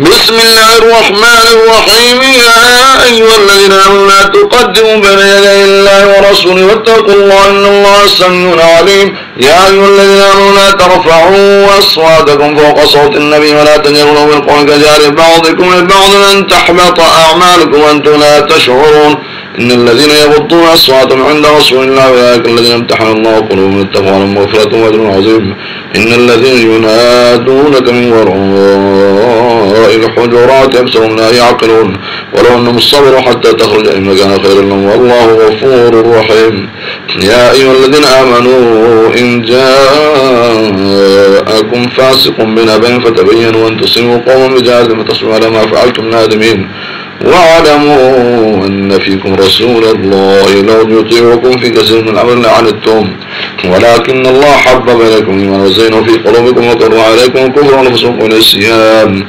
بسم الله الرحمن الرحيم. يا أيها الذين آمنوا لا تقدموا بين يدي الله ورسوله واتقوا الله إن الله سميع عليم. يا أيها الذين آمنوا لا ترفعوا أصواتكم فوق صوت النبي ولا تجروا بالقول كجار بعضكم لبعض أن تحبط أعمالكم وأنتم لا تشعرون. إن الذين يغضون أصواتهم عند رسول الله أولئك الذين امتحن الله قلوبهم التقوى لهم مغفرة وأجر عظيم. إن الذين ينادونك من وراء الحجرات أكثرهم لا يعقلون. ولو أنهم صبروا حتى تخرج إن كان خيرا لهم. والله غفور رحيم. يا أيها الذين آمنوا إن جاءكم فاسق بنبأ فتبينوا أن تصيبوا قوما بجهل فتصبحوا على ما فعلتم نادمين. واعلموا أن فيكم رسول الله لو يطيعكم في كثير من الأمر لعنتم. ولكن الله حبب إليكم الإيمان وزينه في قلوبكم وكره عليكم الكفر والفسوق والعصيان.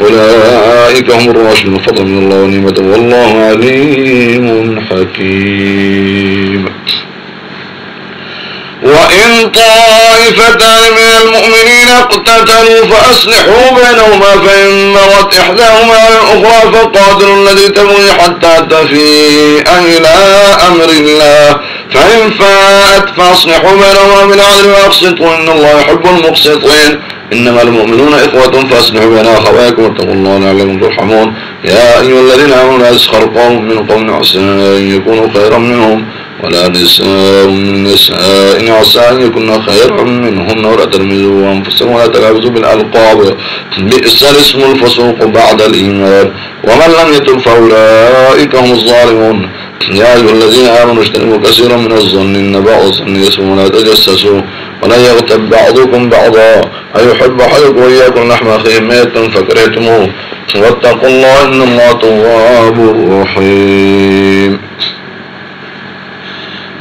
أولئك هم الراشدون. فضل من الله ونعمة والله عليم حكيم وإن طائفتان من المؤمنين اقتتلوا فأصلحوا بينهما فإن مرت إحداهما الأخرى فقاتلوا الذي تبغي حتى تفيء إلى أمر الله. فإن فاءت فأصلحوا بينهما بالعدل وأقسطوا إن الله يحب المقسطين. إنما المؤمنون إخوة فأصلحوا بين أخواتكم واتقوا الله لعلكم ترحمون. يا أيها الذين آمنوا لا يسخر قوم من قوم عسى أن يكونوا خيرا منهم. ولا نساء من نساء عسى أن يكون خيرا منهن ولا تلمزوا أنفسكم ولا تلعبوا بالألقاب. بئس الاسم الفسوق بعد الإيمان. ومن لم يتب فأولئك هم الظالمون. يا أيها الذين آمنوا اجتنبوا كثيرا من الظن. إن بعض الظن يسمى ولا تجسسوا. ولا يغتب بعضكم بعضا. أيحب أحدكم وإياكم لحم أخيه ميتا فكرهتموه. واتقوا الله إن الله تواب رحيم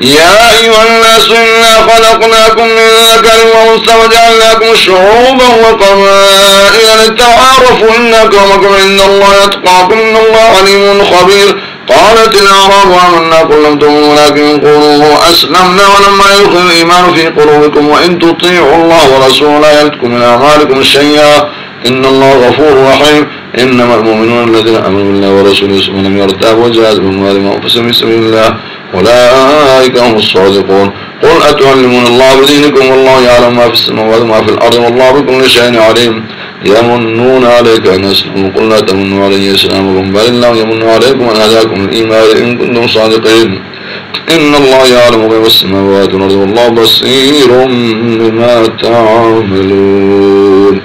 يا أيها الناس إنا خلقناكم من ذكر وأنثى وجعلناكم شعوبا وقبائل لتعارفوا إن أكرمكم عند الله يتقاكم إن الله عليم خبير. قالت الأعراب آمنا قل لم تؤمنوا ولكن قولوا أسلمنا ولما يدخل الإيمان في قلوبكم وإن تطيعوا الله ورسوله لا يلدكم من أعمالكم شيئا. إن الله غفور رحيم. إنما المؤمنون الذين آمنوا بالله ورسوله ثم لم يرتابوا وجاهدوا بأموالهم وأنفسهم في سبيل الله. أولئك هم الصادقون. قل أتعلمون الله بدينكم والله يعلم ما في السماوات وما في الأرض والله بكل شيء عليم. يمنون عليك أن أسلموا قل لا تمنوا علي إسلامكم بل الله يمن عليكم أن هداكم الإيمان إن كنتم صادقين. إن الله يعلم غيب السماوات والأرض والله بصير بما تعملون.